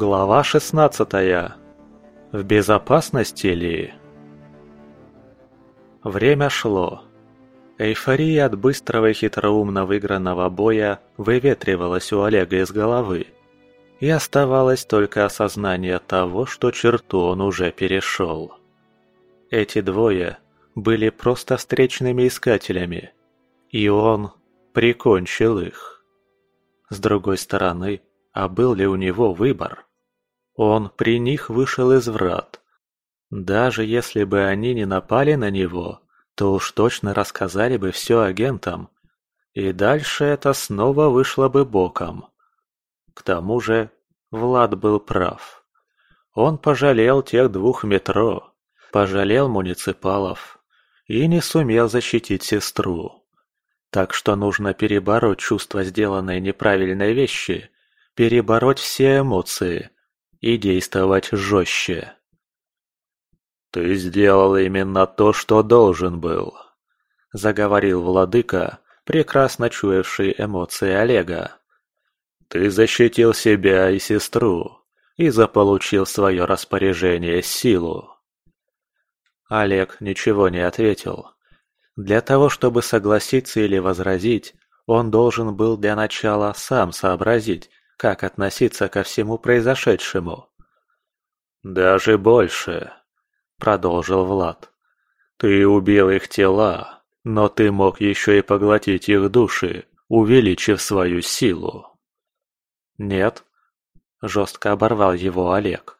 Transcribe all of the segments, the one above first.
Глава 16. В безопасности ли? Время шло. Эйфория от быстрого и хитроумно выигранного боя выветривалась у Олега из головы. И оставалось только осознание того, что черту он уже перешел. Эти двое были просто встречными искателями, и он прикончил их. С другой стороны, а был ли у него выбор? Он при них вышел из врат. Даже если бы они не напали на него, то уж точно рассказали бы все агентам. И дальше это снова вышло бы боком. К тому же Влад был прав. Он пожалел тех двух метро, пожалел муниципалов и не сумел защитить сестру. Так что нужно перебороть чувство сделанной неправильной вещи перебороть все эмоции и действовать жестче. «Ты сделал именно то, что должен был», — заговорил владыка, прекрасно чуявший эмоции Олега. «Ты защитил себя и сестру и заполучил свое распоряжение силу». Олег ничего не ответил. Для того, чтобы согласиться или возразить, он должен был для начала сам сообразить, как относиться ко всему произошедшему. «Даже больше», — продолжил Влад. «Ты убил их тела, но ты мог еще и поглотить их души, увеличив свою силу». «Нет», — жестко оборвал его Олег.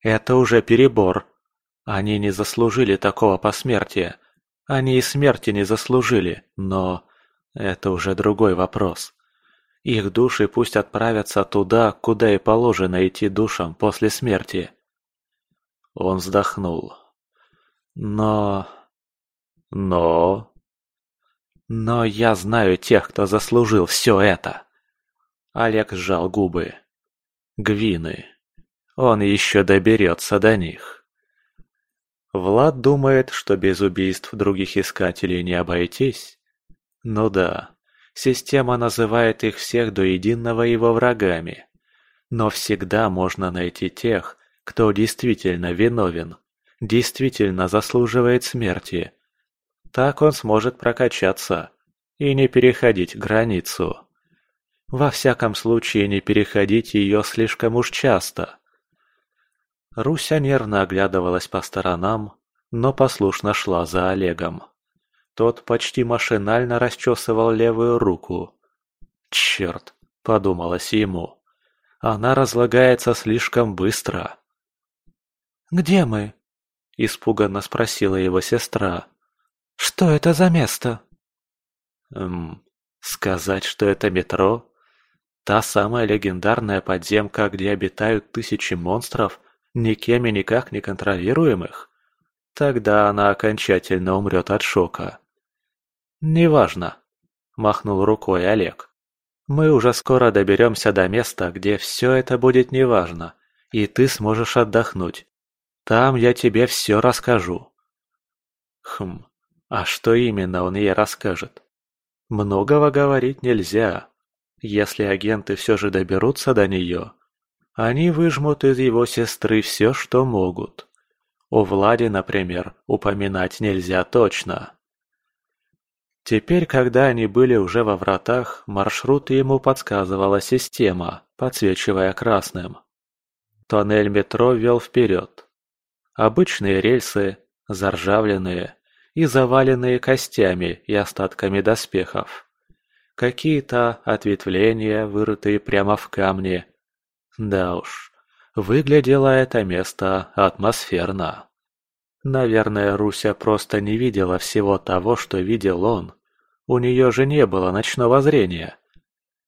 «Это уже перебор. Они не заслужили такого посмертия. Они и смерти не заслужили, но это уже другой вопрос. Их души пусть отправятся туда, куда и положено идти душам после смерти. Он вздохнул. Но... Но... Но я знаю тех, кто заслужил все это. Олег сжал губы. Гвины. Он еще доберется до них. Влад думает, что без убийств других искателей не обойтись. Ну да, Система называет их всех до единого его врагами. Но всегда можно найти тех, кто действительно виновен, действительно заслуживает смерти. Так он сможет прокачаться и не переходить границу. Во всяком случае, не переходить ее слишком уж часто. Руся нервно оглядывалась по сторонам, но послушно шла за Олегом. Тот почти машинально расчесывал левую руку. «Черт!» – подумалось ему. «Она разлагается слишком быстро». «Где мы?» – испуганно спросила его сестра. «Что это за место?» «Эм, сказать, что это метро? Та самая легендарная подземка, где обитают тысячи монстров, никем и никак не контролируемых? Тогда она окончательно умрет от шока. «Неважно», – махнул рукой Олег. «Мы уже скоро доберемся до места, где все это будет неважно, и ты сможешь отдохнуть. Там я тебе все расскажу». Хм, а что именно он ей расскажет? Многого говорить нельзя. Если агенты все же доберутся до нее, они выжмут из его сестры все, что могут. О Владе, например, упоминать нельзя точно. Теперь, когда они были уже во вратах, маршрут ему подсказывала система, подсвечивая красным. Тоннель метро вел вперед. Обычные рельсы, заржавленные и заваленные костями и остатками доспехов. Какие-то ответвления, вырытые прямо в камне. Да уж, выглядело это место атмосферно. Наверное, Руся просто не видела всего того, что видел он. У нее же не было ночного зрения.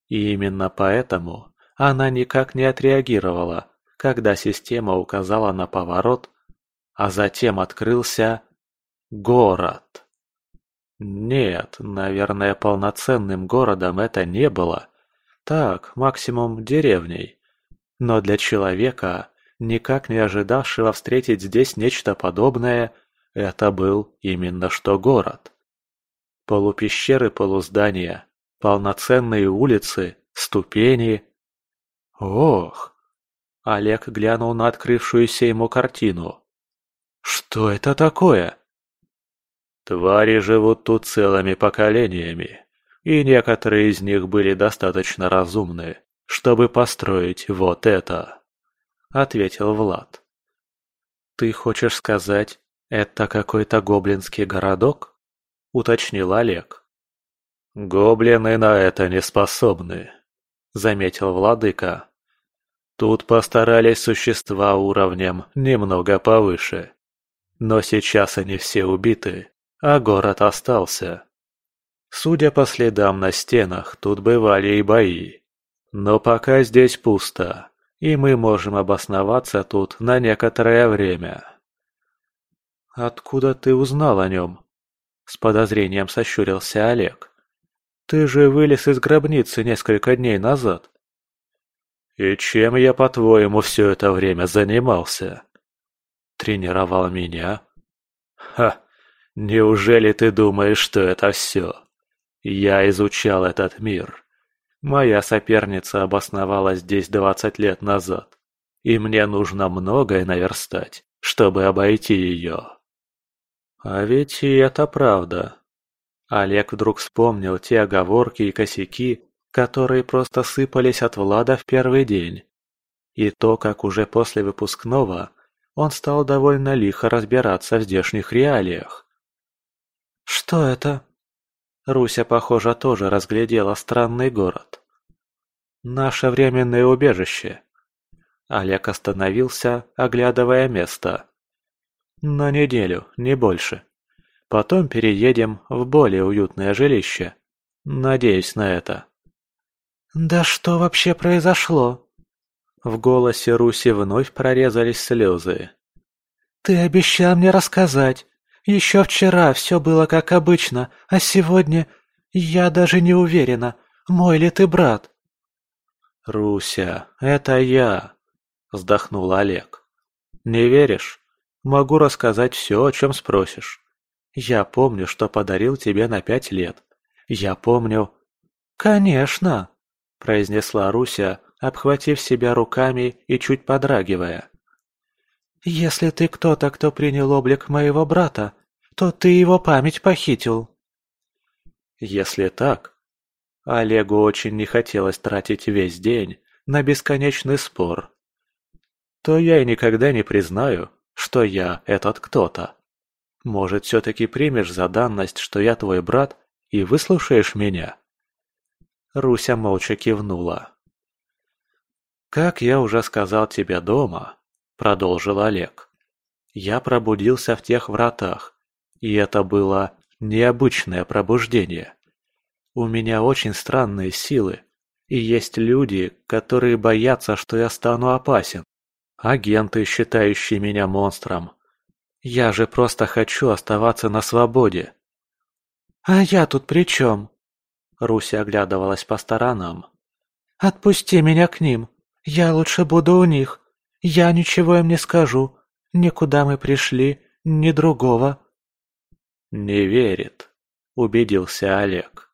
И именно поэтому она никак не отреагировала, когда система указала на поворот, а затем открылся город. Нет, наверное, полноценным городом это не было. Так, максимум деревней. Но для человека никак не ожидавшего встретить здесь нечто подобное, это был именно что город. Полупещеры полуздания, полноценные улицы, ступени. Ох! Олег глянул на открывшуюся ему картину. «Что это такое?» «Твари живут тут целыми поколениями, и некоторые из них были достаточно разумны, чтобы построить вот это», — ответил Влад. «Ты хочешь сказать, это какой-то гоблинский городок?» — уточнил Олег. «Гоблины на это не способны», — заметил владыка. Тут постарались существа уровнем немного повыше. Но сейчас они все убиты, а город остался. Судя по следам на стенах, тут бывали и бои. Но пока здесь пусто, и мы можем обосноваться тут на некоторое время. «Откуда ты узнал о нем?» С подозрением сощурился Олег. «Ты же вылез из гробницы несколько дней назад». «И чем я, по-твоему, все это время занимался?» «Тренировал меня?» «Ха! Неужели ты думаешь, что это все?» «Я изучал этот мир. Моя соперница обосновалась здесь двадцать лет назад, и мне нужно многое наверстать, чтобы обойти ее». А ведь и это правда. Олег вдруг вспомнил те оговорки и косяки, которые просто сыпались от Влада в первый день. И то, как уже после выпускного он стал довольно лихо разбираться в здешних реалиях. «Что это?» Руся, похоже, тоже разглядела странный город. «Наше временное убежище». Олег остановился, оглядывая место. «На неделю, не больше. Потом переедем в более уютное жилище. Надеюсь на это». «Да что вообще произошло?» В голосе Руси вновь прорезались слезы. «Ты обещал мне рассказать. Еще вчера все было как обычно, а сегодня я даже не уверена, мой ли ты брат». «Руся, это я», — вздохнул Олег. «Не веришь? Могу рассказать все, о чем спросишь. Я помню, что подарил тебе на пять лет. Я помню...» «Конечно!» произнесла Руся, обхватив себя руками и чуть подрагивая. «Если ты кто-то, кто принял облик моего брата, то ты его память похитил». Если так, Олегу очень не хотелось тратить весь день на бесконечный спор, то я и никогда не признаю, что я этот кто-то. Может, все-таки примешь за данность, что я твой брат, и выслушаешь меня?» Руся молча кивнула. «Как я уже сказал тебе дома», — продолжил Олег, — «я пробудился в тех вратах, и это было необычное пробуждение. У меня очень странные силы, и есть люди, которые боятся, что я стану опасен. Агенты, считающие меня монстром. Я же просто хочу оставаться на свободе». «А я тут при чем?» Руся оглядывалась по сторонам. «Отпусти меня к ним. Я лучше буду у них. Я ничего им не скажу. Никуда мы пришли, ни другого». «Не верит», — убедился Олег.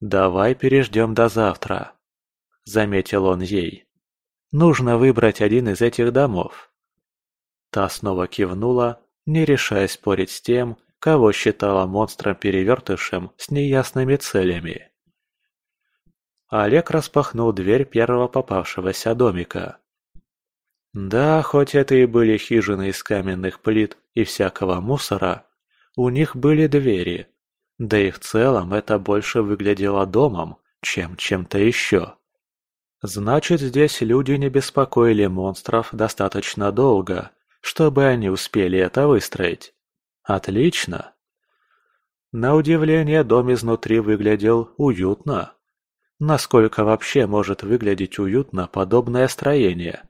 «Давай переждем до завтра», — заметил он ей. «Нужно выбрать один из этих домов». Та снова кивнула, не решая спорить с тем, кого считала монстром-перевертышем с неясными целями. Олег распахнул дверь первого попавшегося домика. Да, хоть это и были хижины из каменных плит и всякого мусора, у них были двери, да и в целом это больше выглядело домом, чем чем-то еще. Значит, здесь люди не беспокоили монстров достаточно долго, чтобы они успели это выстроить. Отлично. На удивление дом изнутри выглядел уютно. Насколько вообще может выглядеть уютно подобное строение?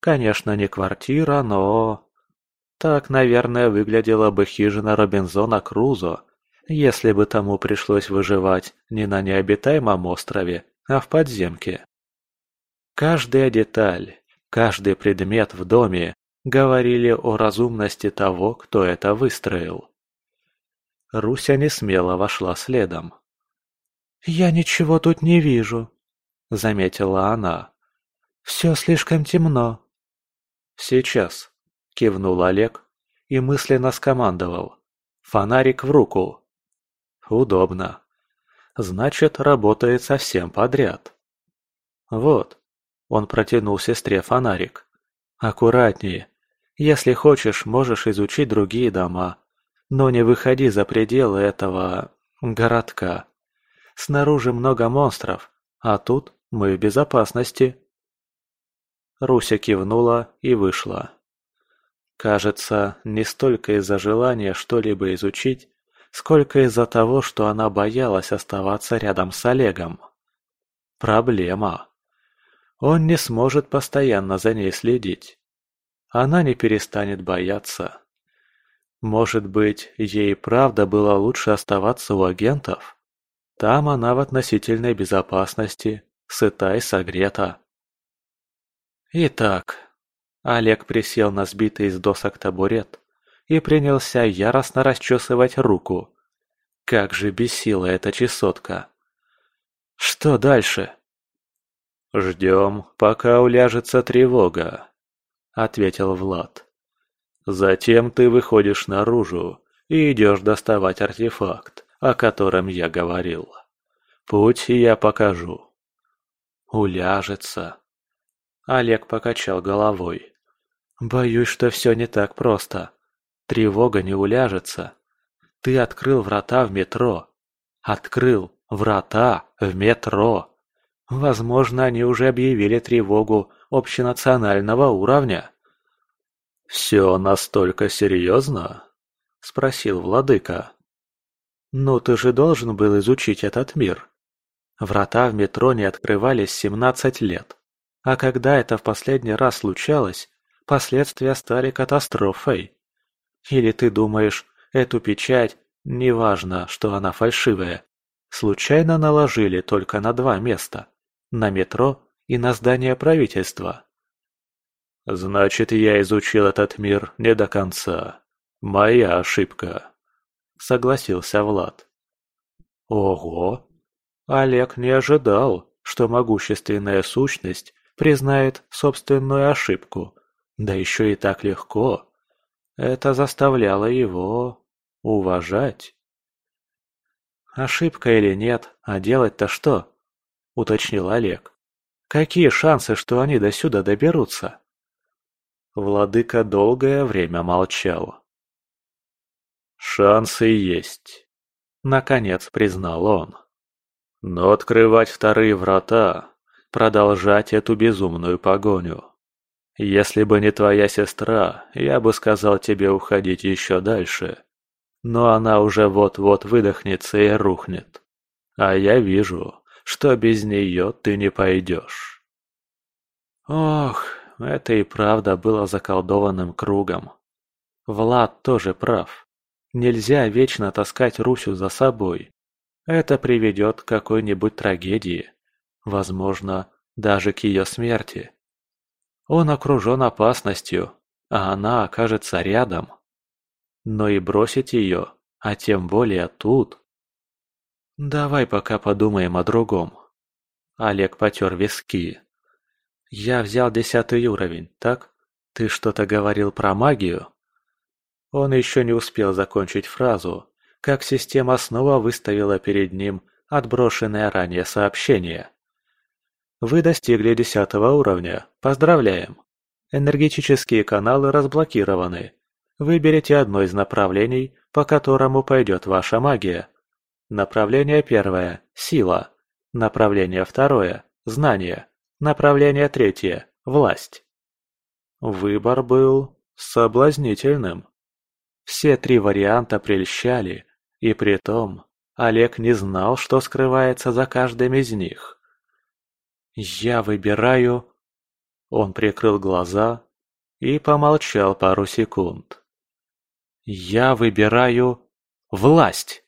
Конечно, не квартира, но... Так, наверное, выглядела бы хижина Робинзона Крузо, если бы тому пришлось выживать не на необитаемом острове, а в подземке. Каждая деталь, каждый предмет в доме говорили о разумности того, кто это выстроил. Руся не смело вошла следом. «Я ничего тут не вижу», — заметила она. Все слишком темно». «Сейчас», — кивнул Олег и мысленно скомандовал. «Фонарик в руку». «Удобно. Значит, работает совсем подряд». «Вот», — он протянул сестре фонарик. «Аккуратнее. Если хочешь, можешь изучить другие дома. Но не выходи за пределы этого... городка. Снаружи много монстров, а тут мы в безопасности». Руся кивнула и вышла. Кажется, не столько из-за желания что-либо изучить, сколько из-за того, что она боялась оставаться рядом с Олегом. Проблема. Он не сможет постоянно за ней следить. Она не перестанет бояться. Может быть, ей правда было лучше оставаться у агентов? Там она в относительной безопасности, сыта и согрета. Итак, Олег присел на сбитый из досок табурет и принялся яростно расчесывать руку. Как же бесила эта чесотка. Что дальше? «Ждем, пока уляжется тревога», — ответил Влад. «Затем ты выходишь наружу и идешь доставать артефакт, о котором я говорил. Путь я покажу». «Уляжется». Олег покачал головой. «Боюсь, что все не так просто. Тревога не уляжется. Ты открыл врата в метро. Открыл врата в метро. Возможно, они уже объявили тревогу общенационального уровня. «Все настолько серьезно?» – спросил владыка. «Ну ты же должен был изучить этот мир. Врата в метро не открывались 17 лет. А когда это в последний раз случалось, последствия стали катастрофой. Или ты думаешь, эту печать, неважно, что она фальшивая, случайно наложили только на два места? На метро и на здание правительства. «Значит, я изучил этот мир не до конца. Моя ошибка», — согласился Влад. «Ого! Олег не ожидал, что могущественная сущность признает собственную ошибку, да еще и так легко. Это заставляло его уважать». Ошибка или нет, а делать-то что? – уточнил Олег. «Какие шансы, что они до сюда доберутся?» Владыка долгое время молчал. «Шансы есть», — наконец признал он. «Но открывать вторые врата, продолжать эту безумную погоню. Если бы не твоя сестра, я бы сказал тебе уходить еще дальше. Но она уже вот-вот выдохнется и рухнет. А я вижу, что без нее ты не пойдешь. Ох, это и правда было заколдованным кругом. Влад тоже прав. Нельзя вечно таскать Русю за собой. Это приведет к какой-нибудь трагедии. Возможно, даже к ее смерти. Он окружен опасностью, а она окажется рядом. Но и бросить ее, а тем более тут, «Давай пока подумаем о другом». Олег потер виски. «Я взял десятый уровень, так? Ты что-то говорил про магию?» Он еще не успел закончить фразу, как система снова выставила перед ним отброшенное ранее сообщение. Вы достигли десятого уровня. Поздравляем. Энергетические каналы разблокированы. Выберите одно из направлений, по которому пойдет ваша магия. Направление первое – сила. Направление второе – знание. Направление третье – власть. Выбор был соблазнительным. Все три варианта прельщали, и при том Олег не знал, что скрывается за каждым из них. «Я выбираю...» Он прикрыл глаза и помолчал пару секунд. «Я выбираю... власть!»